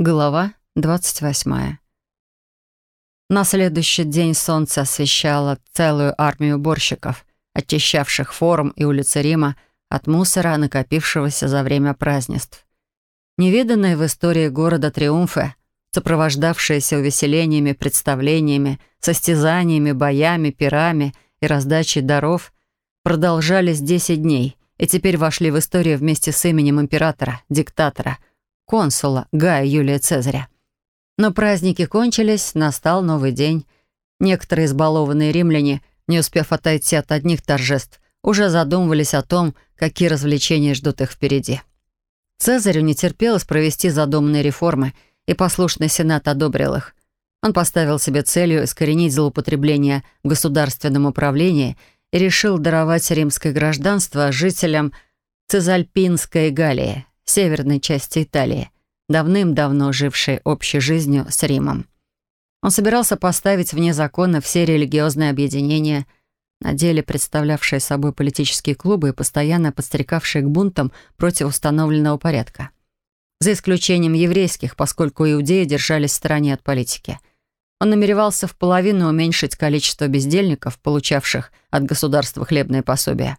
Глава 28. На следующий день солнце освещало целую армию борщиков, очищавших форум и улицы Рима от мусора, накопившегося за время празднеств. Невиданные в истории города триумфы, сопровождавшиеся увеселениями, представлениями, состязаниями, боями, пирами и раздачей даров, продолжались 10 дней и теперь вошли в историю вместе с именем императора, диктатора – консула Гая Юлия Цезаря. Но праздники кончились, настал новый день. Некоторые избалованные римляне, не успев отойти от одних торжеств, уже задумывались о том, какие развлечения ждут их впереди. Цезарю не терпелось провести задуманные реформы, и послушный сенат одобрил их. Он поставил себе целью искоренить злоупотребление в государственном управлении и решил даровать римское гражданство жителям Цезальпинской Галлии, северной части Италии, давным-давно жившей общей жизнью с Римом. Он собирался поставить вне закона все религиозные объединения, на деле представлявшие собой политические клубы и постоянно подстрекавшие к бунтам против установленного порядка. За исключением еврейских, поскольку иудеи держались в стороне от политики. Он намеревался в половину уменьшить количество бездельников, получавших от государства хлебные пособия,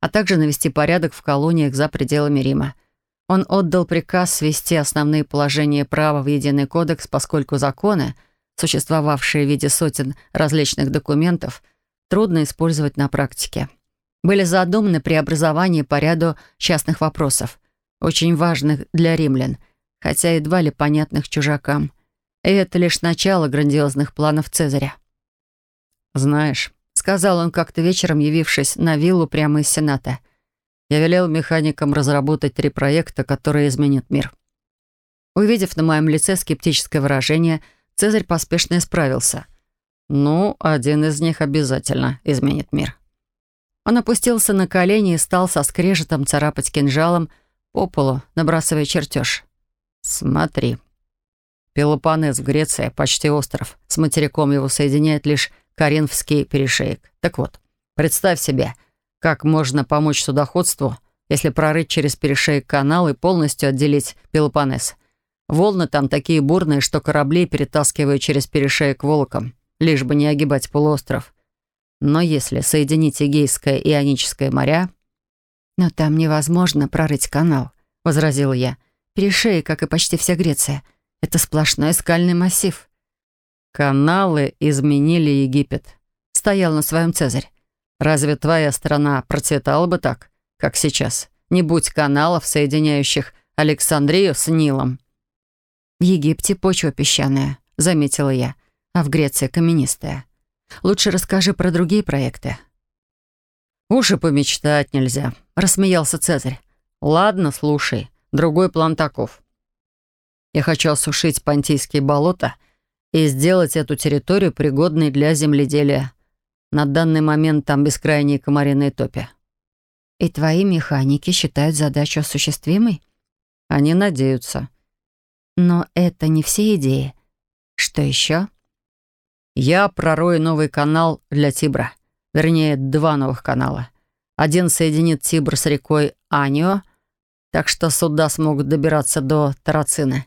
а также навести порядок в колониях за пределами Рима. Он отдал приказ свести основные положения права в единый кодекс, поскольку законы, существовавшие в виде сотен различных документов, трудно использовать на практике. Были задуманы преобразования по ряду частных вопросов, очень важных для римлян, хотя едва ли понятных чужакам. И это лишь начало грандиозных планов Цезаря. «Знаешь», — сказал он как-то вечером, явившись на виллу прямо из Сената — я велел механикам разработать три проекта, которые изменят мир. Увидев на моем лице скептическое выражение, Цезарь поспешно исправился. «Ну, один из них обязательно изменит мир». Он опустился на колени и стал со скрежетом царапать кинжалом по полу, набрасывая чертеж. «Смотри. Пелопонез в Греции, почти остров. С материком его соединяет лишь Коринфский перешеек. Так вот, представь себе, как можно помочь судоходству, если прорыть через перешеек канал и полностью отделить Пелопонес? Волны там такие бурные, что корабли перетаскивают через перешеек волоком, лишь бы не огибать полуостров. Но если соединить Эгейское и Ионическое моря... «Но там невозможно прорыть канал», — возразил я. «Перешеек, как и почти вся Греция, это сплошной скальный массив». «Каналы изменили Египет», — стоял на своем Цезарь. Разве твоя страна процветала бы так, как сейчас? Не будь каналов, соединяющих Александрию с Нилом. В Египте почва песчаная, заметила я, а в Греции каменистая. Лучше расскажи про другие проекты. «Уж помечтать нельзя», — рассмеялся Цезарь. «Ладно, слушай. Другой план таков. Я хочу осушить Понтийские болота и сделать эту территорию пригодной для земледелия. На данный момент там бескрайние комариные топи. И твои механики считают задачу осуществимой? Они надеются. Но это не все идеи. Что еще? Я пророю новый канал для Тибра. Вернее, два новых канала. Один соединит Тибр с рекой Анио, так что суда смогут добираться до Тарацины.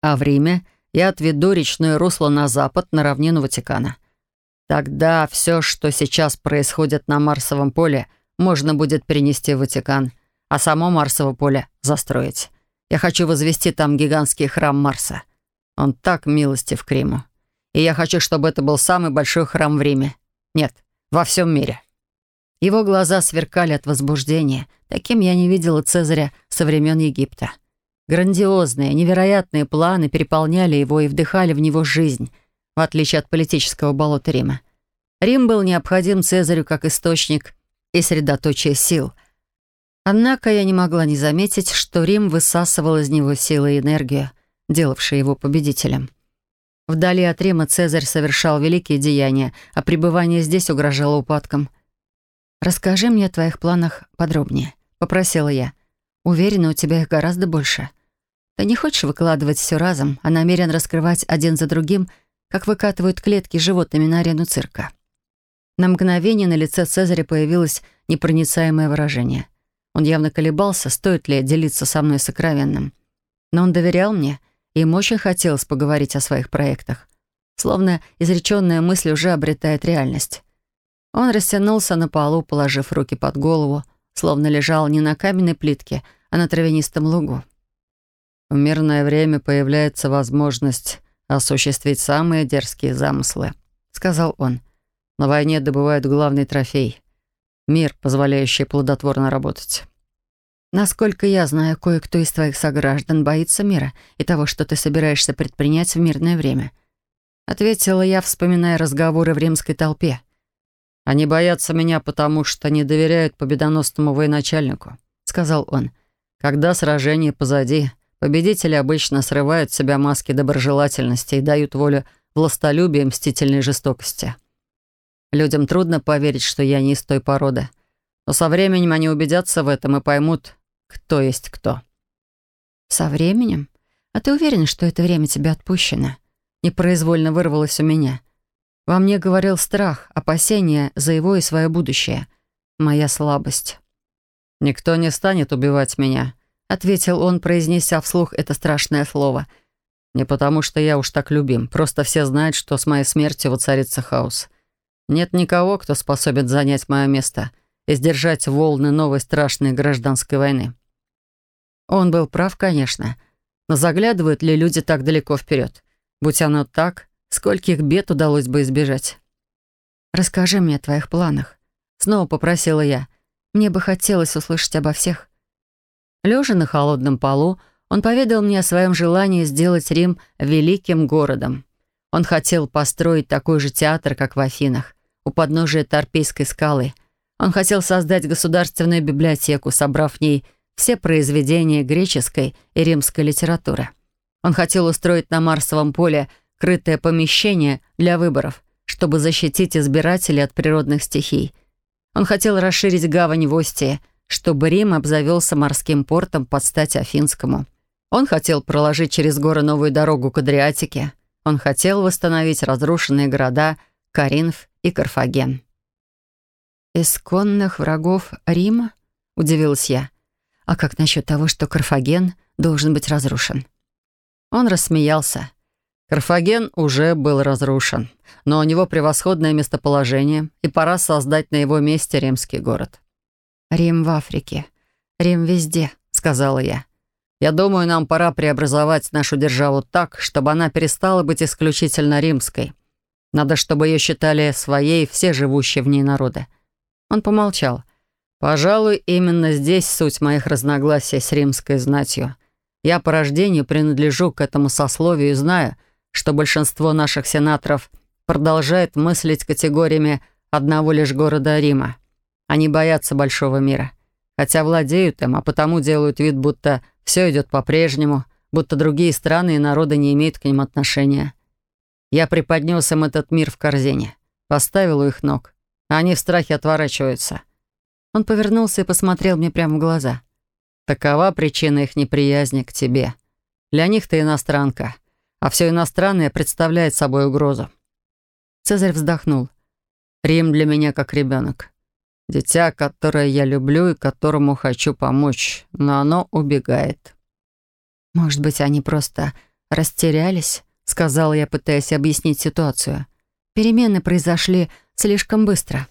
А в Риме я отведу речное русло на запад, на равнину Ватикана. Тогда все, что сейчас происходит на Марсовом поле, можно будет перенести в Ватикан, а само Марсово поле застроить. Я хочу возвести там гигантский храм Марса. Он так милостив к Риму. И я хочу, чтобы это был самый большой храм в Риме. Нет, во всем мире. Его глаза сверкали от возбуждения. Таким я не видела Цезаря со времен Египта. Грандиозные, невероятные планы переполняли его и вдыхали в него жизнь, в отличие от политического болота Рима. Рим был необходим Цезарю как источник и средоточие сил. Однако я не могла не заметить, что Рим высасывал из него силы и энергию, делавшие его победителем. Вдали от Рима Цезарь совершал великие деяния, а пребывание здесь угрожало упадком. «Расскажи мне о твоих планах подробнее», — попросила я. «Уверена, у тебя их гораздо больше. Ты не хочешь выкладывать все разом, а намерен раскрывать один за другим, как выкатывают клетки с животными на арену цирка». На мгновение на лице Цезаря появилось непроницаемое выражение. Он явно колебался, стоит ли делиться со мной сокровенным. Но он доверял мне, и ему очень хотелось поговорить о своих проектах. Словно изреченная мысль уже обретает реальность. Он растянулся на полу, положив руки под голову, словно лежал не на каменной плитке, а на травянистом лугу. В мирное время появляется возможность осуществить самые дерзкие замыслы», — сказал он. — на войне добывают главный трофей — мир, позволяющий плодотворно работать. Насколько я знаю, кое-кто из твоих сограждан боится мира и того, что ты собираешься предпринять в мирное время. Ответила я, вспоминая разговоры в римской толпе. «Они боятся меня, потому что не доверяют победоносному военачальнику», — сказал он. «Когда сражение позади, победители обычно срывают с себя маски доброжелательности и дают волю властолюбию и мстительной жестокости. Людям трудно поверить, что я не из той породы. Но со временем они убедятся в этом и поймут, кто есть кто. Со временем? А ты уверен, что это время тебе отпущено? Непроизвольно вырвалось у меня. Во мне говорил страх, опасение за его и свое будущее. Моя слабость. «Никто не станет убивать меня», — ответил он, произнеся вслух это страшное слово. «Не потому, что я уж так любим. Просто все знают, что с моей смертью воцарится хаос. Нет никого, кто способен занять мое место и сдержать волны новой страшной гражданской войны. Он был прав, конечно, но заглядывают ли люди так далеко вперед? Будь оно так, скольких бед удалось бы избежать? «Расскажи мне о твоих планах», — снова попросила я. «Мне бы хотелось услышать обо всех». Лежа на холодном полу, он поведал мне о своем желании сделать Рим великим городом. Он хотел построить такой же театр, как в Афинах, у подножия Торпейской скалы. Он хотел создать государственную библиотеку, собрав в ней все произведения греческой и римской литературы. Он хотел устроить на Марсовом поле крытое помещение для выборов, чтобы защитить избирателей от природных стихий. Он хотел расширить гавань в Остии, чтобы Рим обзавелся морским портом под стать Афинскому. Он хотел проложить через горы новую дорогу к Адриатике. Он хотел восстановить разрушенные города Каринф и Карфаген. «Исконных врагов Рима?» — удивилась я. «А как насчет того, что Карфаген должен быть разрушен?» Он рассмеялся. Карфаген уже был разрушен, но у него превосходное местоположение, и пора создать на его месте римский город. «Рим в Африке. Рим везде», — сказала я. «Я думаю, нам пора преобразовать нашу державу так, чтобы она перестала быть исключительно римской», надо, чтобы ее считали своей все живущие в ней народы. Он помолчал. «Пожалуй, именно здесь суть моих разногласий с римской знатью. Я по рождению принадлежу к этому сословию и знаю, что большинство наших сенаторов продолжает мыслить категориями одного лишь города Рима. Они боятся большого мира, хотя владеют им, а потому делают вид, будто все идет по-прежнему, будто другие страны и народы не имеют к ним отношения. Я преподнес им этот мир в корзине, поставил у их ног. Они в страхе отворачиваются. Он повернулся и посмотрел мне прямо в глаза. Такова причина их неприязни к тебе. Для них ты иностранка, а все иностранное представляет собой угрозу. Цезарь вздохнул. Рим для меня как ребенок. Дитя, которое я люблю и которому хочу помочь, но оно убегает. Может быть, они просто растерялись? сказала я, пытаясь объяснить ситуацию. Перемены произошли слишком быстро.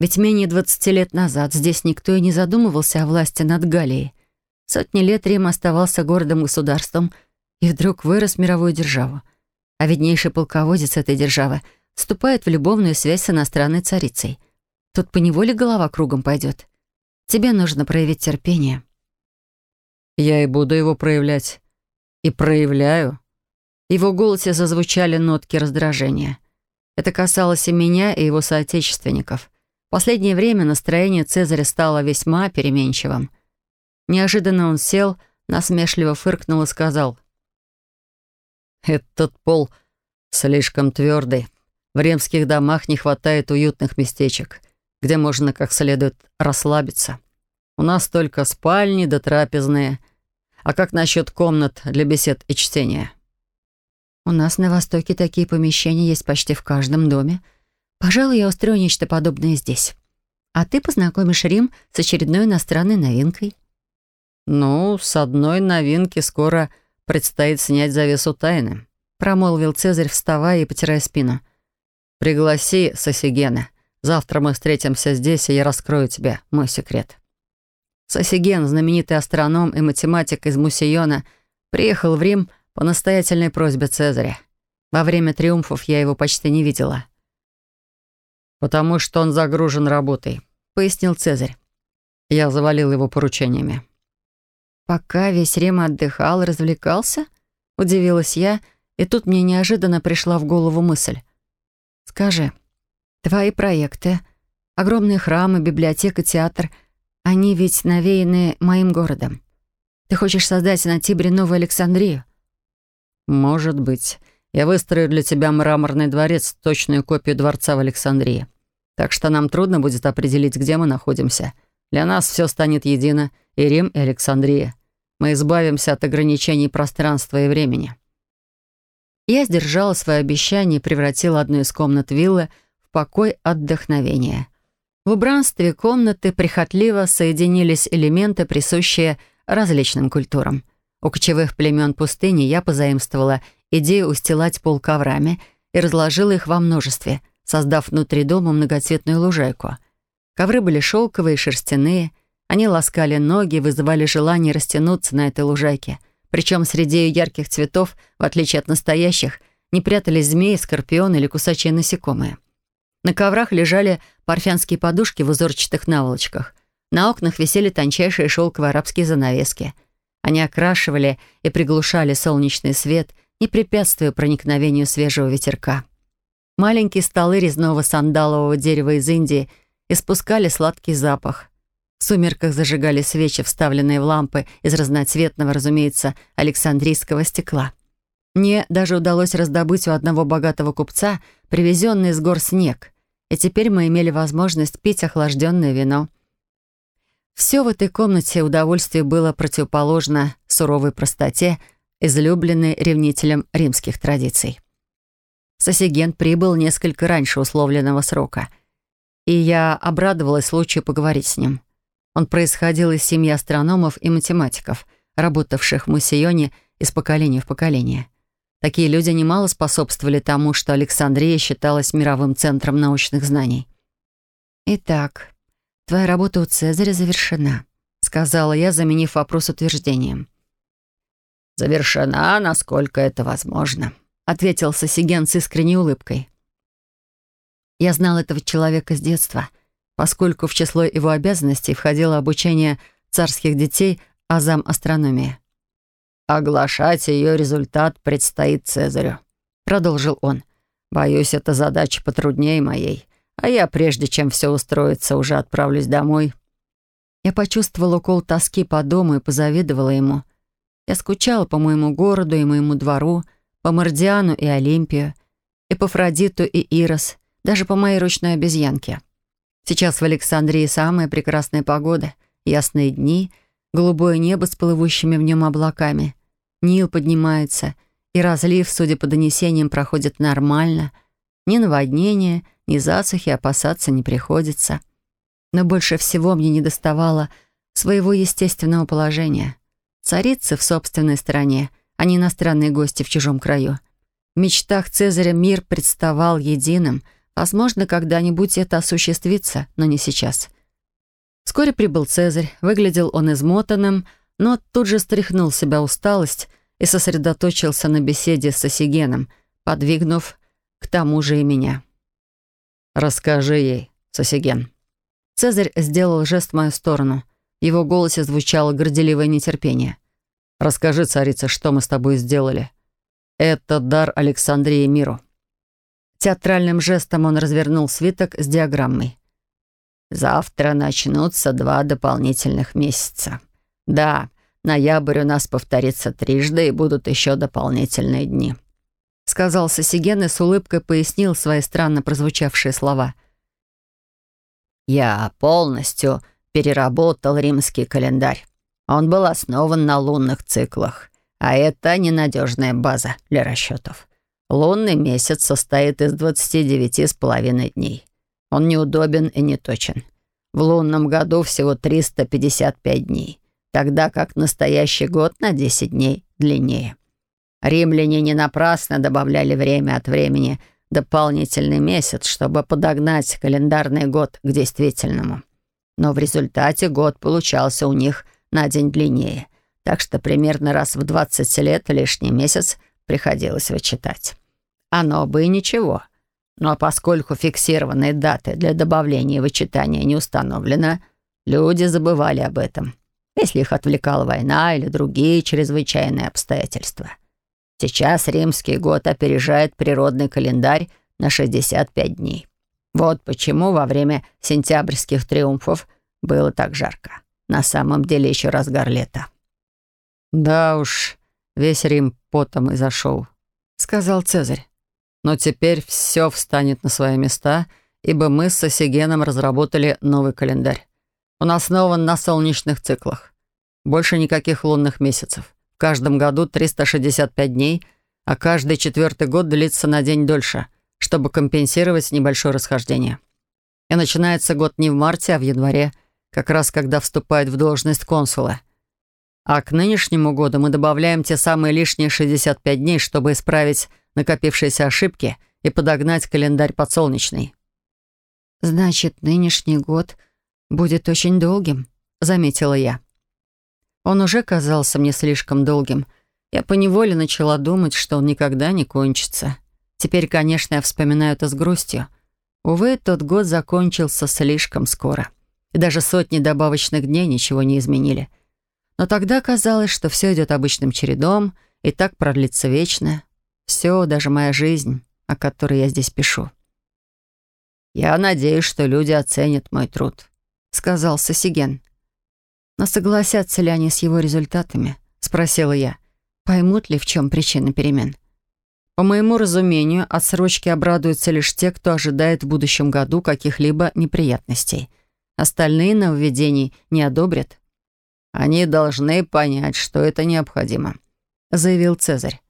Ведь менее 20 лет назад здесь никто и не задумывался о власти над Галией. Сотни лет Рим оставался городом-государством и вдруг вырос в мировую державу. А виднейший полководец этой державы вступает в любовную связь с иностранной царицей. Тут поневоле голова кругом пойдет. Тебе нужно проявить терпение. Я и буду его проявлять. И проявляю. Его голосе зазвучали нотки раздражения. Это касалось и меня, и его соотечественников. В последнее время настроение Цезаря стало весьма переменчивым. Неожиданно он сел, насмешливо фыркнул и сказал. «Этот пол слишком твердый. В римских домах не хватает уютных местечек, где можно как следует расслабиться. У нас только спальни да трапезные. А как насчет комнат для бесед и чтения?» У нас на Востоке такие помещения есть почти в каждом доме. Пожалуй, я устрою нечто подобное здесь. А ты познакомишь Рим с очередной иностранной новинкой». «Ну, с одной новинки скоро предстоит снять завесу тайны», промолвил Цезарь, вставая и потирая спину. «Пригласи Сосигена. Завтра мы встретимся здесь, и я раскрою тебе мой секрет». Сосиген, знаменитый астроном и математик из Мусиона, приехал в Рим по настоятельной просьбе Цезаря. Во время триумфов я его почти не видела. «Потому что он загружен работой», — пояснил Цезарь. Я завалил его поручениями. «Пока весь Рим отдыхал, развлекался?» — удивилась я, и тут мне неожиданно пришла в голову мысль. «Скажи, твои проекты, огромные храмы, библиотека, театр, они ведь навеяны моим городом. Ты хочешь создать на Тибре новую Александрию? «Может быть. Я выстрою для тебя мраморный дворец, точную копию дворца в Александрии. Так что нам трудно будет определить, где мы находимся. Для нас все станет едино, и Рим, и Александрия. Мы избавимся от ограничений пространства и времени». Я сдержала свое обещание и превратила одну из комнат виллы в покой отдохновения. В убранстве комнаты прихотливо соединились элементы, присущие различным культурам — у кочевых племен пустыни я позаимствовала идею устилать пол коврами и разложила их во множестве, создав внутри дома многоцветную лужайку. Ковры были шелковые, шерстяные. Они ласкали ноги, вызывали желание растянуться на этой лужайке. Причем среди ее ярких цветов, в отличие от настоящих, не прятались змеи, скорпионы или кусачие насекомые. На коврах лежали парфянские подушки в узорчатых наволочках. На окнах висели тончайшие шелковые арабские занавески — они окрашивали и приглушали солнечный свет, не препятствуя проникновению свежего ветерка. Маленькие столы резного сандалового дерева из Индии испускали сладкий запах. В сумерках зажигали свечи, вставленные в лампы из разноцветного, разумеется, александрийского стекла. Мне даже удалось раздобыть у одного богатого купца привезенный из гор снег, и теперь мы имели возможность пить охлажденное вино — все в этой комнате удовольствие было противоположно суровой простоте, излюбленной ревнителем римских традиций. Сосиген прибыл несколько раньше условленного срока, и я обрадовалась случаю поговорить с ним. Он происходил из семьи астрономов и математиков, работавших в Муссионе из поколения в поколение. Такие люди немало способствовали тому, что Александрия считалась мировым центром научных знаний. Итак, «Твоя работа у Цезаря завершена», — сказала я, заменив вопрос утверждением. «Завершена, насколько это возможно», — ответил Сосиген с искренней улыбкой. Я знал этого человека с детства, поскольку в число его обязанностей входило обучение царских детей азам астрономии. «Оглашать ее результат предстоит Цезарю», — продолжил он. «Боюсь, эта задача потруднее моей. А я, прежде чем все устроится, уже отправлюсь домой. Я почувствовала укол тоски по дому и позавидовала ему. Я скучала по моему городу и моему двору, по Мардиану и Олимпию, и по Фродиту и Ирос, даже по моей ручной обезьянке. Сейчас в Александрии самая прекрасная погода, ясные дни, голубое небо с плывущими в нем облаками. Нил поднимается, и разлив, судя по донесениям, проходит нормально — ни наводнения, ни засухи опасаться не приходится. Но больше всего мне недоставало своего естественного положения. Царицы в собственной стране, а не иностранные гости в чужом краю. В мечтах Цезаря мир представал единым. Возможно, когда-нибудь это осуществится, но не сейчас. Вскоре прибыл Цезарь. Выглядел он измотанным, но тут же стряхнул себя усталость и сосредоточился на беседе с Осигеном, подвигнув к тому же и меня. «Расскажи ей, Сосиген». Цезарь сделал жест в мою сторону. В его голосе звучало горделивое нетерпение. «Расскажи, царица, что мы с тобой сделали. Это дар Александрии миру». Театральным жестом он развернул свиток с диаграммой. «Завтра начнутся два дополнительных месяца. Да, ноябрь у нас повторится трижды, и будут еще дополнительные дни» сказал Сосиген и с улыбкой пояснил свои странно прозвучавшие слова. «Я полностью переработал римский календарь. Он был основан на лунных циклах, а это ненадежная база для расчетов. Лунный месяц состоит из 29,5 дней. Он неудобен и неточен. В лунном году всего 355 дней, тогда как настоящий год на 10 дней длиннее». Римляне не напрасно добавляли время от времени дополнительный месяц, чтобы подогнать календарный год к действительному. Но в результате год получался у них на день длиннее, так что примерно раз в 20 лет лишний месяц приходилось вычитать. Оно бы и ничего. Но поскольку фиксированные даты для добавления и вычитания не установлено, люди забывали об этом, если их отвлекала война или другие чрезвычайные обстоятельства — Сейчас римский год опережает природный календарь на 65 дней. Вот почему во время сентябрьских триумфов было так жарко. На самом деле еще разгар лета. «Да уж, весь Рим потом и зашел», — сказал Цезарь. «Но теперь все встанет на свои места, ибо мы с Сосигеном разработали новый календарь. Он основан на солнечных циклах. Больше никаких лунных месяцев. Каждом году 365 дней, а каждый четвертый год длится на день дольше, чтобы компенсировать небольшое расхождение. И начинается год не в марте, а в январе, как раз когда вступает в должность консула. А к нынешнему году мы добавляем те самые лишние 65 дней, чтобы исправить накопившиеся ошибки и подогнать календарь подсолнечный. «Значит, нынешний год будет очень долгим», — заметила я. Он уже казался мне слишком долгим. Я поневоле начала думать, что он никогда не кончится. Теперь, конечно, я вспоминаю это с грустью. Увы, тот год закончился слишком скоро. И даже сотни добавочных дней ничего не изменили. Но тогда казалось, что все идет обычным чередом, и так продлится вечно. Все, даже моя жизнь, о которой я здесь пишу. «Я надеюсь, что люди оценят мой труд», — сказал Сосиген. Но согласятся ли они с его результатами? Спросила я. Поймут ли, в чем причина перемен? По моему разумению, отсрочки обрадуются лишь те, кто ожидает в будущем году каких-либо неприятностей. Остальные нововведений не одобрят. «Они должны понять, что это необходимо», — заявил Цезарь.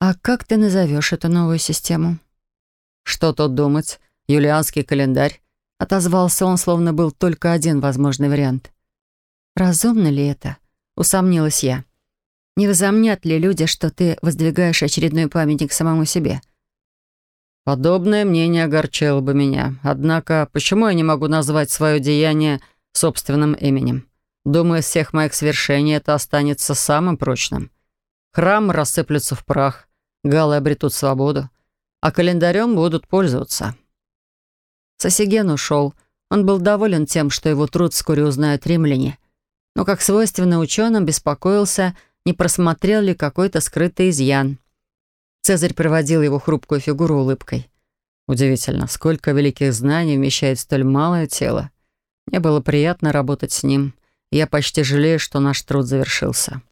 «А как ты назовешь эту новую систему?» «Что тут думать? Юлианский календарь?» Отозвался он, словно был только один возможный вариант. Разумно ли это? Усомнилась я. Не возомнят ли люди, что ты воздвигаешь очередной памятник самому себе? Подобное мнение огорчило бы меня. Однако, почему я не могу назвать свое деяние собственным именем? Думаю, из всех моих свершений это останется самым прочным. Храм рассыплются в прах, галы обретут свободу, а календарем будут пользоваться. Сосиген ушел. Он был доволен тем, что его труд вскоре узнают римляне, но, как свойственно ученым, беспокоился, не просмотрел ли какой-то скрытый изъян. Цезарь проводил его хрупкую фигуру улыбкой. Удивительно, сколько великих знаний вмещает столь малое тело. Мне было приятно работать с ним. Я почти жалею, что наш труд завершился.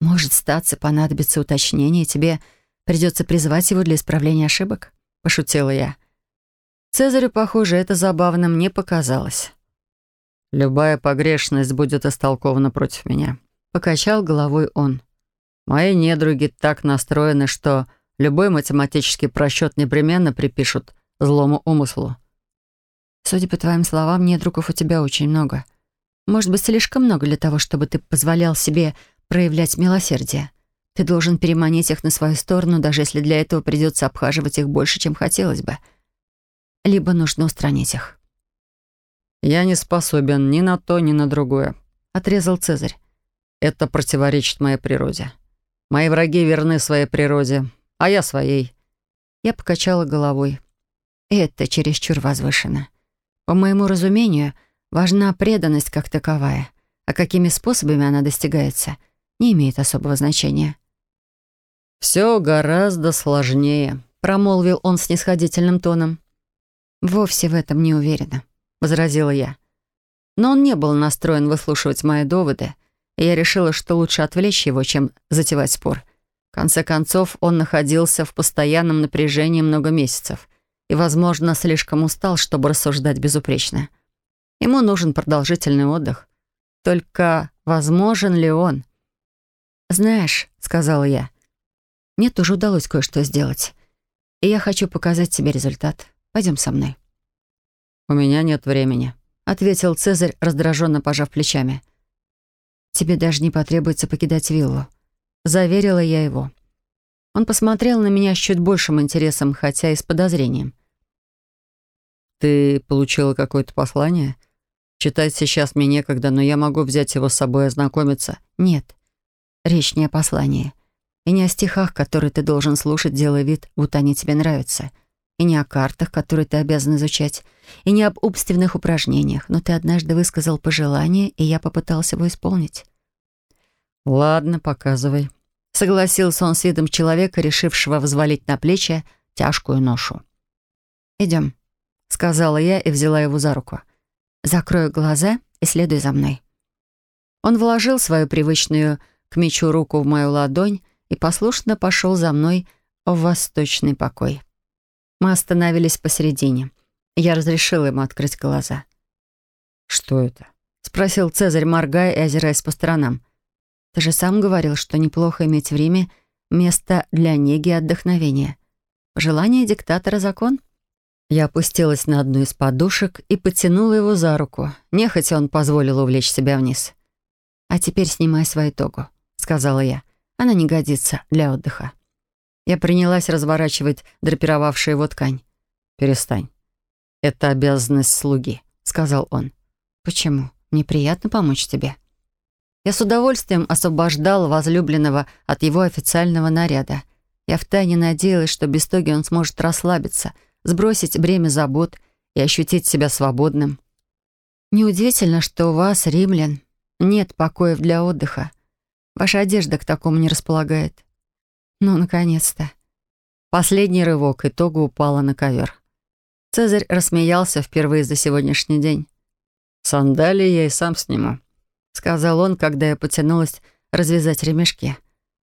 «Может, статься понадобится уточнение, тебе придется призвать его для исправления ошибок?» — пошутила я. Цезарю, похоже, это забавным не показалось. «Любая погрешность будет истолкована против меня», — покачал головой он. «Мои недруги так настроены, что любой математический просчет непременно припишут злому умыслу». «Судя по твоим словам, недругов у тебя очень много. Может быть, слишком много для того, чтобы ты позволял себе проявлять милосердие. Ты должен переманить их на свою сторону, даже если для этого придется обхаживать их больше, чем хотелось бы. Либо нужно устранить их». «Я не способен ни на то, ни на другое», — отрезал Цезарь. «Это противоречит моей природе. Мои враги верны своей природе, а я своей». Я покачала головой. «Это чересчур возвышено. По моему разумению, важна преданность как таковая, а какими способами она достигается, не имеет особого значения». «Все гораздо сложнее», — промолвил он с нисходительным тоном. «Вовсе в этом не уверена», возразила я. Но он не был настроен выслушивать мои доводы, и я решила, что лучше отвлечь его, чем затевать спор. В конце концов, он находился в постоянном напряжении много месяцев и, возможно, слишком устал, чтобы рассуждать безупречно. Ему нужен продолжительный отдых. Только возможен ли он? «Знаешь», — сказала я, — «мне тоже удалось кое-что сделать, и я хочу показать тебе результат. Пойдем со мной». «У меня нет времени», — ответил Цезарь, раздраженно пожав плечами. «Тебе даже не потребуется покидать виллу», — заверила я его. Он посмотрел на меня с чуть большим интересом, хотя и с подозрением. «Ты получила какое-то послание? Читать сейчас мне некогда, но я могу взять его с собой и ознакомиться». «Нет, речь не о послании и не о стихах, которые ты должен слушать, делая вид, будто они тебе нравятся» и не о картах, которые ты обязан изучать, и не об умственных упражнениях, но ты однажды высказал пожелание, и я попытался его исполнить». «Ладно, показывай», — согласился он с видом человека, решившего взвалить на плечи тяжкую ношу. «Идем», — сказала я и взяла его за руку. «Закрою глаза и следуй за мной». Он вложил свою привычную к мечу руку в мою ладонь и послушно пошел за мной в восточный покой. Мы остановились посередине. Я разрешила ему открыть глаза. «Что это?» — спросил Цезарь, моргая и озираясь по сторонам. «Ты же сам говорил, что неплохо иметь время, место для неги и отдохновения. Желание диктатора — закон?» Я опустилась на одну из подушек и потянула его за руку. Нехотя он позволил увлечь себя вниз. «А теперь снимай свою тогу», — сказала я. «Она не годится для отдыха». Я принялась разворачивать драпировавшую его ткань. «Перестань. Это обязанность слуги», — сказал он. «Почему? Неприятно помочь тебе». Я с удовольствием освобождала возлюбленного от его официального наряда. Я втайне надеялась, что без тоги он сможет расслабиться, сбросить бремя забот и ощутить себя свободным. «Неудивительно, что у вас, римлян, нет покоев для отдыха. Ваша одежда к такому не располагает. Ну, наконец-то. Последний рывок, и Тога упала на ковер. Цезарь рассмеялся впервые за сегодняшний день. «Сандалии я и сам сниму», — сказал он, когда я потянулась развязать ремешки.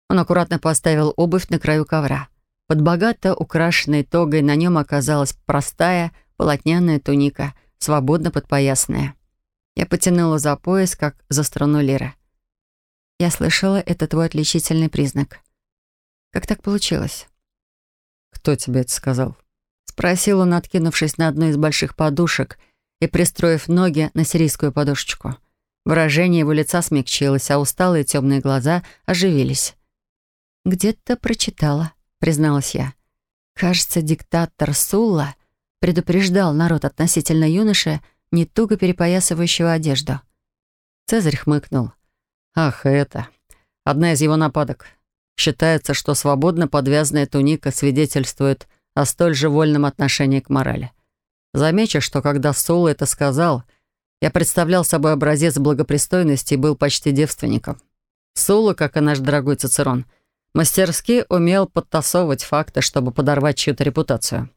Он аккуратно поставил обувь на краю ковра. Под богато украшенной тогой на нем оказалась простая полотняная туника, свободно подпоясная. Я потянула за пояс, как за струну лира. «Я слышала, это твой отличительный признак». Как так получилось? «Кто тебе это сказал?» Спросил он, откинувшись на одну из больших подушек и пристроив ноги на сирийскую подушечку. Выражение его лица смягчилось, а усталые темные глаза оживились. «Где-то прочитала», — призналась я. «Кажется, диктатор Сулла предупреждал народ относительно юноши, не туго перепоясывающего одежду». Цезарь хмыкнул. «Ах, это! Одна из его нападок. Считается, что свободно подвязанная туника свидетельствует о столь же вольном отношении к морали. Замечу, что когда Соло это сказал, я представлял собой образец благопристойности и был почти девственником. Соло, как и наш дорогой Цицерон, мастерски умел подтасовывать факты, чтобы подорвать чью-то репутацию.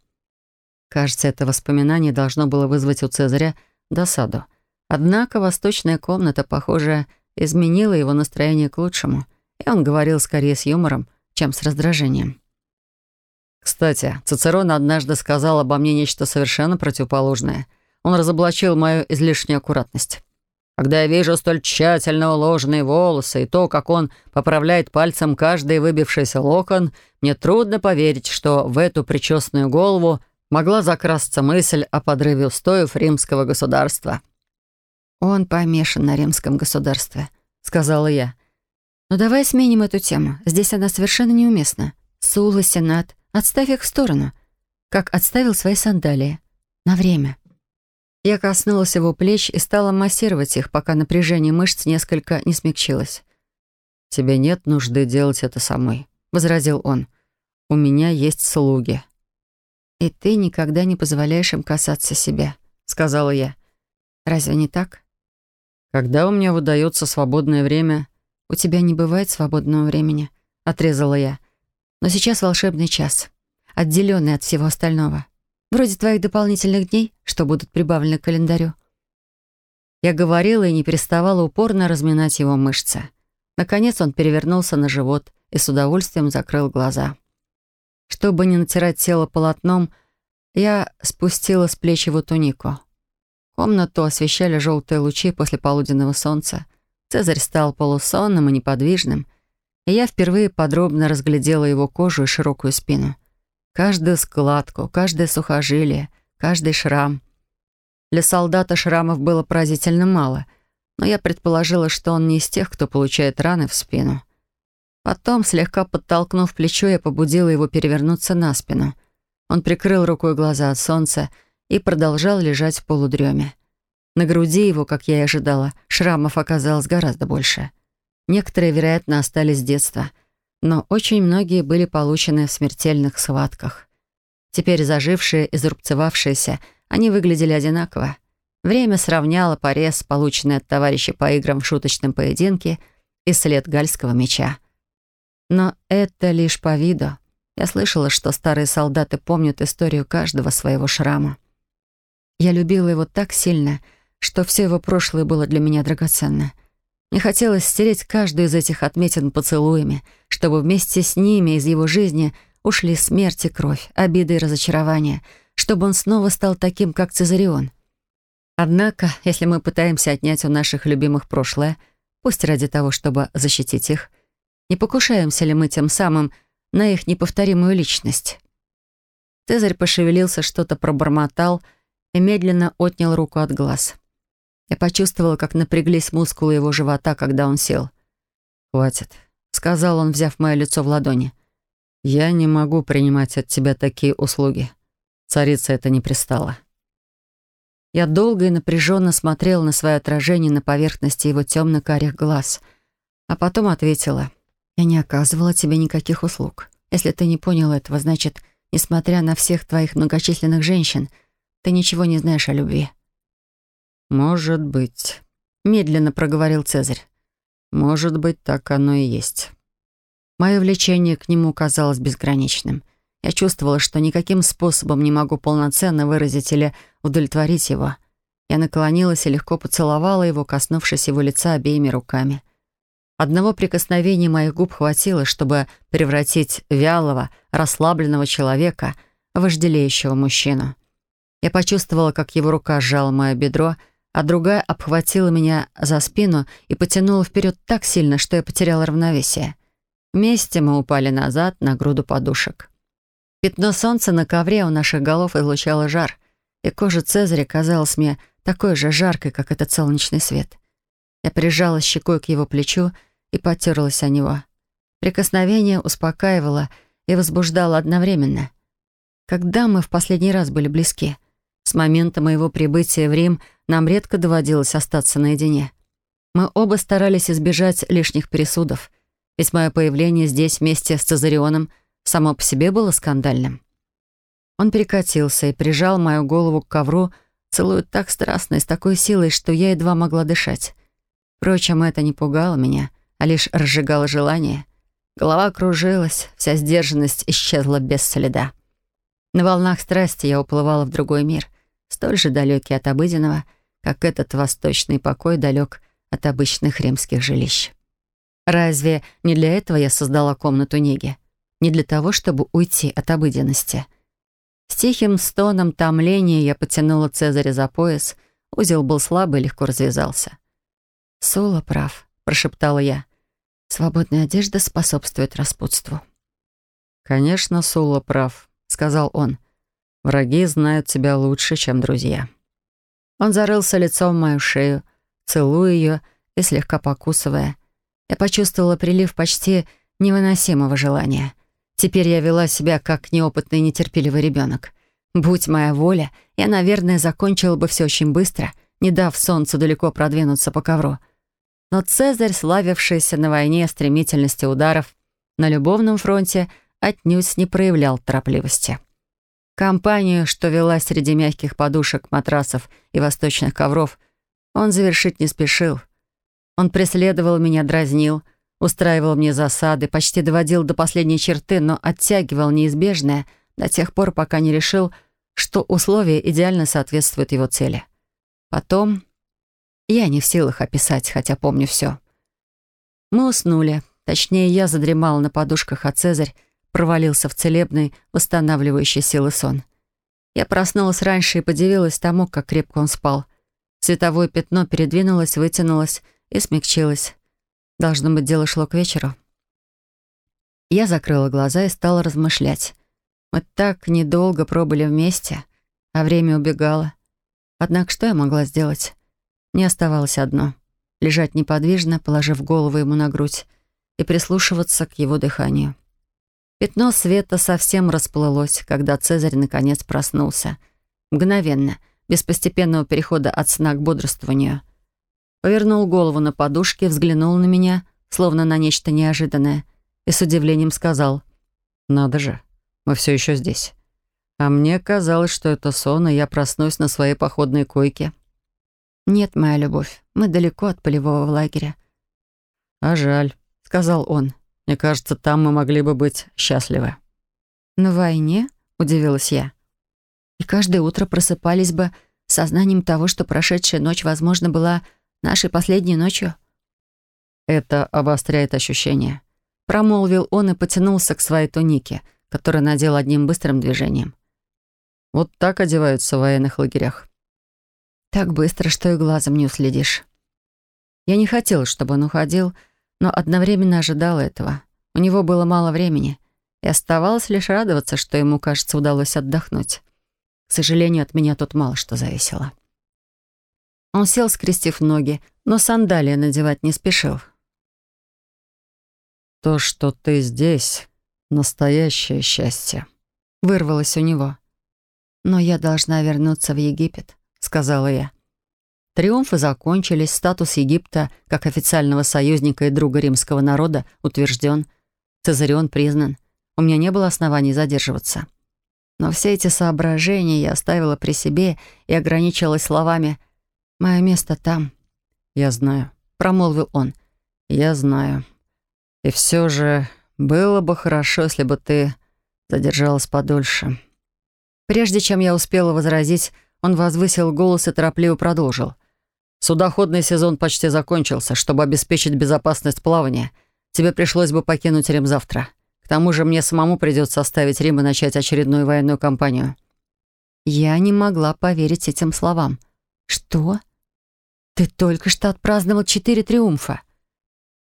Кажется, это воспоминание должно было вызвать у Цезаря досаду. Однако восточная комната, похоже, изменила его настроение к лучшему — и он говорил скорее с юмором, чем с раздражением. Кстати, Цицерон однажды сказал обо мне нечто совершенно противоположное. Он разоблачил мою излишнюю аккуратность. Когда я вижу столь тщательно уложенные волосы и то, как он поправляет пальцем каждый выбившийся локон, мне трудно поверить, что в эту причесную голову могла закрасться мысль о подрыве устоев римского государства. «Он помешан на римском государстве», — сказала я. Но давай сменим эту тему. Здесь она совершенно неуместна. Сула, Сенат, отставь их в сторону. Как отставил свои сандалии. На время. Я коснулась его плеч и стала массировать их, пока напряжение мышц несколько не смягчилось. «Тебе нет нужды делать это самой», — возразил он. «У меня есть слуги». «И ты никогда не позволяешь им касаться себя», — сказала я. «Разве не так?» «Когда у меня выдается свободное время, «У тебя не бывает свободного времени», — отрезала я. «Но сейчас волшебный час, отделенный от всего остального. Вроде твоих дополнительных дней, что будут прибавлены к календарю». Я говорила и не переставала упорно разминать его мышцы. Наконец он перевернулся на живот и с удовольствием закрыл глаза. Чтобы не натирать тело полотном, я спустила с плеч его тунику. Комнату освещали желтые лучи после полуденного солнца — Цезарь стал полусонным и неподвижным, и я впервые подробно разглядела его кожу и широкую спину. Каждую складку, каждое сухожилие, каждый шрам. Для солдата шрамов было поразительно мало, но я предположила, что он не из тех, кто получает раны в спину. Потом, слегка подтолкнув плечо, я побудила его перевернуться на спину. Он прикрыл рукой глаза от солнца и продолжал лежать в полудреме. На груди его, как я и ожидала, шрамов оказалось гораздо больше. Некоторые, вероятно, остались с детства, но очень многие были получены в смертельных схватках. Теперь зажившие и зарубцевавшиеся, они выглядели одинаково. Время сравняло порез, полученный от товарища по играм в шуточном поединке, и след гальского меча. Но это лишь по виду. Я слышала, что старые солдаты помнят историю каждого своего шрама. Я любила его так сильно — что все его прошлое было для меня драгоценно. Мне хотелось стереть каждую из этих отметин поцелуями, чтобы вместе с ними из его жизни ушли смерть и кровь, обиды и разочарования, чтобы он снова стал таким, как Цезарион. Однако, если мы пытаемся отнять у наших любимых прошлое, пусть ради того, чтобы защитить их, не покушаемся ли мы тем самым на их неповторимую личность? Цезарь пошевелился, что-то пробормотал и медленно отнял руку от глаз. — я почувствовала, как напряглись мускулы его живота, когда он сел. «Хватит», — сказал он, взяв мое лицо в ладони. «Я не могу принимать от тебя такие услуги. Царица это не пристала». Я долго и напряженно смотрела на свое отражение на поверхности его темно-карих глаз, а потом ответила, «Я не оказывала тебе никаких услуг. Если ты не понял этого, значит, несмотря на всех твоих многочисленных женщин, ты ничего не знаешь о любви. «Может быть», — медленно проговорил Цезарь. «Может быть, так оно и есть». Мое влечение к нему казалось безграничным. Я чувствовала, что никаким способом не могу полноценно выразить или удовлетворить его. Я наклонилась и легко поцеловала его, коснувшись его лица обеими руками. Одного прикосновения моих губ хватило, чтобы превратить вялого, расслабленного человека в вожделеющего мужчину. Я почувствовала, как его рука сжала мое бедро — а другая обхватила меня за спину и потянула вперед так сильно, что я потеряла равновесие. Вместе мы упали назад на груду подушек. Пятно солнца на ковре у наших голов излучало жар, и кожа Цезаря казалась мне такой же жаркой, как этот солнечный свет. Я прижалась щекой к его плечу и потерлась о него. Прикосновение успокаивало и возбуждало одновременно. Когда мы в последний раз были близки? С момента моего прибытия в Рим — нам редко доводилось остаться наедине. Мы оба старались избежать лишних пересудов, ведь мое появление здесь вместе с Цезарионом само по себе было скандальным. Он перекатился и прижал мою голову к ковру, целуя так страстно и с такой силой, что я едва могла дышать. Впрочем, это не пугало меня, а лишь разжигало желание. Голова кружилась, вся сдержанность исчезла без следа. На волнах страсти я уплывала в другой мир, столь же далекий от обыденного — как этот восточный покой далек от обычных римских жилищ. Разве не для этого я создала комнату неги? Не для того, чтобы уйти от обыденности. С тихим стоном томления я потянула Цезаря за пояс. Узел был слабый, легко развязался. «Сула прав», — прошептала я. «Свободная одежда способствует распутству». «Конечно, Сула прав», — сказал он. «Враги знают тебя лучше, чем друзья». Он зарылся лицом в мою шею, целуя ее и слегка покусывая. Я почувствовала прилив почти невыносимого желания. Теперь я вела себя как неопытный нетерпеливый ребенок. Будь моя воля, я, наверное, закончила бы все очень быстро, не дав солнцу далеко продвинуться по ковру. Но Цезарь, славившийся на войне стремительностью ударов, на любовном фронте отнюдь не проявлял торопливости. Компанию, что вела среди мягких подушек, матрасов и восточных ковров, он завершить не спешил. Он преследовал меня, дразнил, устраивал мне засады, почти доводил до последней черты, но оттягивал неизбежное до тех пор, пока не решил, что условия идеально соответствуют его цели. Потом... Я не в силах описать, хотя помню все. Мы уснули. Точнее, я задремал на подушках, а Цезарь провалился в целебный, восстанавливающий силы сон. Я проснулась раньше и подивилась тому, как крепко он спал. Световое пятно передвинулось, вытянулось и смягчилось. Должно быть, дело шло к вечеру. Я закрыла глаза и стала размышлять. Мы так недолго пробыли вместе, а время убегало. Однако что я могла сделать? Мне оставалось одно — лежать неподвижно, положив голову ему на грудь и прислушиваться к его дыханию. Пятно света совсем расплылось, когда Цезарь наконец проснулся. Мгновенно, без постепенного перехода от сна к бодрствованию. Повернул голову на подушке, взглянул на меня, словно на нечто неожиданное, и с удивлением сказал. «Надо же, мы все еще здесь. А мне казалось, что это сон, и я проснусь на своей походной койке». «Нет, моя любовь, мы далеко от полевого лагеря». «А жаль», — сказал он. Мне кажется, там мы могли бы быть счастливы». «На войне?» — удивилась я. «И каждое утро просыпались бы сознанием того, что прошедшая ночь, возможно, была нашей последней ночью?» «Это обостряет ощущение», — промолвил он и потянулся к своей тунике, которую надел одним быстрым движением. «Вот так одеваются в военных лагерях». «Так быстро, что и глазом не уследишь». Я не хотела, чтобы он уходил, — но одновременно ожидала этого. У него было мало времени, и оставалось лишь радоваться, что ему, кажется, удалось отдохнуть. К сожалению, от меня тут мало что зависело. Он сел, скрестив ноги, но сандалии надевать не спешил. «То, что ты здесь, настоящее счастье», — вырвалось у него. «Но я должна вернуться в Египет», — сказала я. Триумфы закончились, статус Египта как официального союзника и друга римского народа утвержден, Цезарион признан. У меня не было оснований задерживаться. Но все эти соображения я оставила при себе и ограничилась словами «Мое место там». «Я знаю», — промолвил он. «Я знаю. И все же было бы хорошо, если бы ты задержалась подольше». Прежде чем я успела возразить, он возвысил голос и торопливо продолжил — Судоходный сезон почти закончился. Чтобы обеспечить безопасность плавания, тебе пришлось бы покинуть Рим завтра. К тому же мне самому придется оставить Рим и начать очередную военную кампанию». Я не могла поверить этим словам. «Что? Ты только что отпраздновал четыре триумфа?»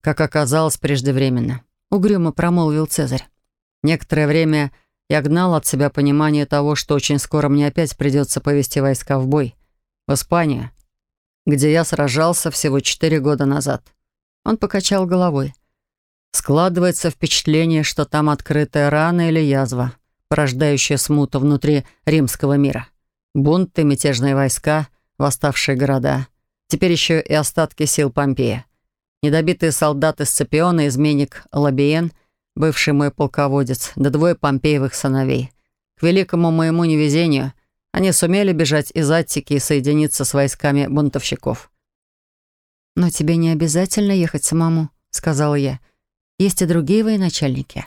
«Как оказалось, преждевременно», — угрюмо промолвил Цезарь. «Некоторое время я гнал от себя понимание того, что очень скоро мне опять придется повести войска в бой. В Испанию, где я сражался всего четыре года назад. Он покачал головой. Складывается впечатление, что там открытая рана или язва, порождающая смуту внутри римского мира. Бунты, мятежные войска, восставшие города. Теперь еще и остатки сил Помпея. Недобитые солдаты Сципиона, изменник Лабиен, бывший мой полководец, да двое помпеевых сыновей. К великому моему невезению — они сумели бежать из Аттики и соединиться с войсками бунтовщиков. «Но тебе не обязательно ехать самому», — сказала я. «Есть и другие военачальники».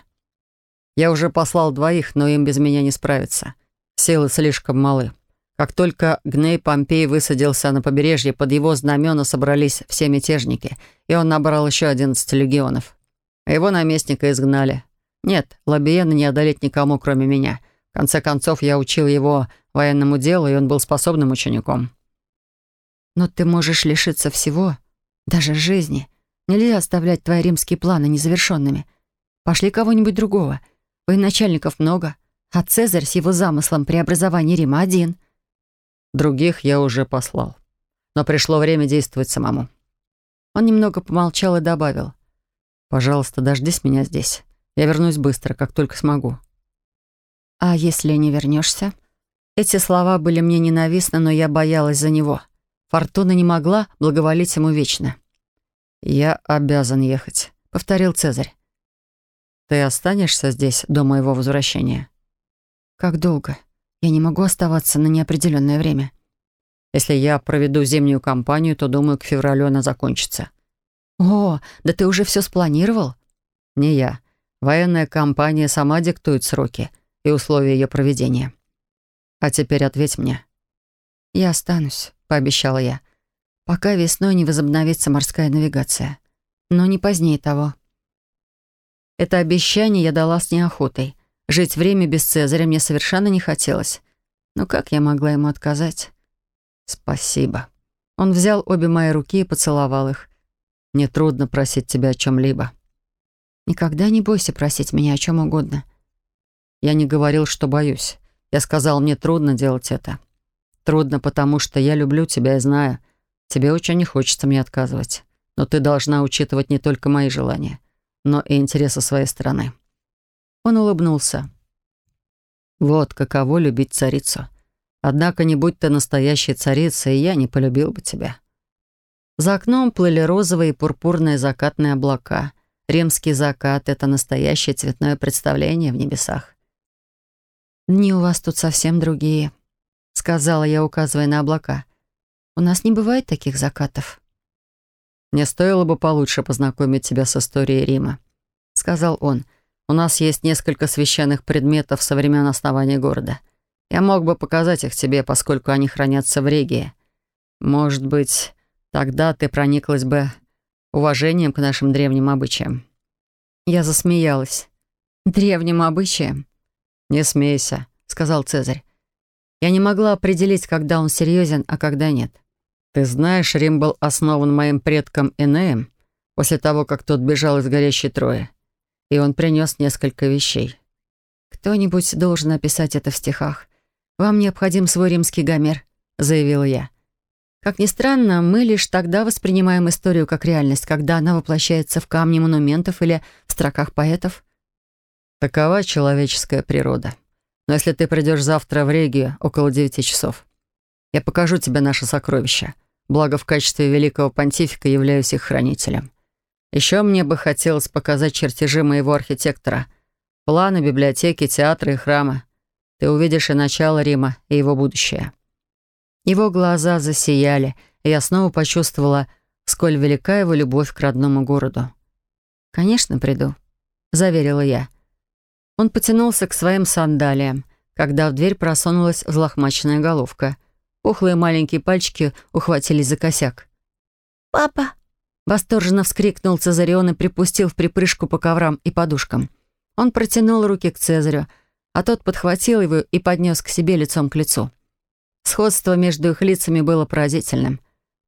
«Я уже послал двоих, но им без меня не справиться. Силы слишком малы». Как только Гней Помпей высадился на побережье, под его знамена собрались все мятежники, и он набрал еще 11 легионов. Его наместника изгнали. Нет, Лабиена не одолеть никому, кроме меня. В конце концов, я учил его военному делу, и он был способным учеником. Но ты можешь лишиться всего, даже жизни. Нельзя оставлять твои римские планы незавершенными. Пошли кого-нибудь другого. Военачальников много, а Цезарь с его замыслом преобразования Рима один. Других я уже послал. Но пришло время действовать самому. Он немного помолчал и добавил. «Пожалуйста, дождись меня здесь. Я вернусь быстро, как только смогу». «А если не вернешься?» Эти слова были мне ненавистны, но я боялась за него. Фортуна не могла благоволить ему вечно. «Я обязан ехать», — повторил Цезарь. «Ты останешься здесь до моего возвращения?» «Как долго? Я не могу оставаться на неопределенное время». «Если я проведу зимнюю кампанию, то, думаю, к февралю она закончится». «О, да ты уже все спланировал?» «Не я. Военная кампания сама диктует сроки и условия ее проведения. А теперь ответь мне». «Я останусь», — пообещала я, «пока весной не возобновится морская навигация. Но не позднее того». Это обещание я дала с неохотой. Жить время без Цезаря мне совершенно не хотелось. Но как я могла ему отказать? «Спасибо». Он взял обе мои руки и поцеловал их. «Мне трудно просить тебя о чем-либо». «Никогда не бойся просить меня о чем угодно». «Я не говорил, что боюсь. Я сказал, мне трудно делать это. Трудно, потому что я люблю тебя и знаю, тебе очень не хочется мне отказывать. Но ты должна учитывать не только мои желания, но и интересы своей страны. Он улыбнулся. Вот каково любить царицу. Однако не будь ты настоящей царицей, я не полюбил бы тебя. За окном плыли розовые и пурпурные закатные облака. Римский закат — это настоящее цветное представление в небесах. «Дни у вас тут совсем другие», — сказала я, указывая на облака. «У нас не бывает таких закатов». «Мне стоило бы получше познакомить тебя с историей Рима», — сказал он. «У нас есть несколько священных предметов со времен основания города. Я мог бы показать их тебе, поскольку они хранятся в Регии. Может быть, тогда ты прониклась бы уважением к нашим древним обычаям». Я засмеялась. «Древним обычаям? «Не смейся», — сказал Цезарь. Я не могла определить, когда он серьезен, а когда нет. «Ты знаешь, Рим был основан моим предком Энеем после того, как тот бежал из горящей Трои, и он принес несколько вещей». «Кто-нибудь должен описать это в стихах. Вам необходим свой римский гомер», — заявила я. Как ни странно, мы лишь тогда воспринимаем историю как реальность, когда она воплощается в камне монументов или в строках поэтов — Такова человеческая природа. Но если ты придешь завтра в Регию около девяти часов, я покажу тебе наше сокровище. Благо, в качестве великого понтифика являюсь их хранителем. Еще мне бы хотелось показать чертежи моего архитектора, планы библиотеки, театра и храма. Ты увидишь и начало Рима, и его будущее». Его глаза засияли, и я снова почувствовала, сколь велика его любовь к родному городу. «Конечно, приду», — заверила я. Он потянулся к своим сандалиям, когда в дверь просунулась взлохмаченная головка. Пухлые маленькие пальчики ухватились за косяк. «Папа!» — восторженно вскрикнул Цезарион и припустил в припрыжку по коврам и подушкам. Он протянул руки к Цезарю, а тот подхватил его и поднес к себе лицом к лицу. Сходство между их лицами было поразительным.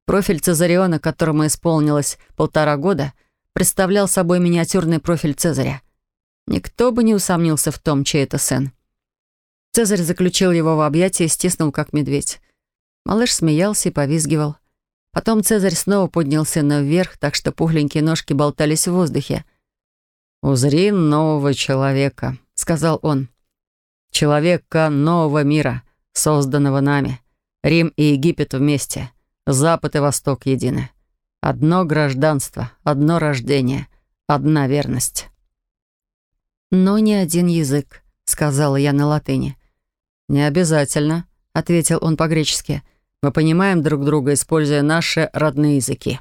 Профиль Цезариона, которому исполнилось полтора года, представлял собой миниатюрный профиль Цезаря — Никто бы не усомнился в том, чей это сын. Цезарь заключил его в объятия и стиснул, как медведь. Малыш смеялся и повизгивал. Потом Цезарь снова поднял сына вверх, так что пухленькие ножки болтались в воздухе. «Узри нового человека», — сказал он. «Человека нового мира, созданного нами. Рим и Египет вместе. Запад и Восток едины. Одно гражданство, одно рождение, одна верность» но не один язык», — сказала я на латыни. «Не обязательно», — ответил он по-гречески. «Мы понимаем друг друга, используя наши родные языки».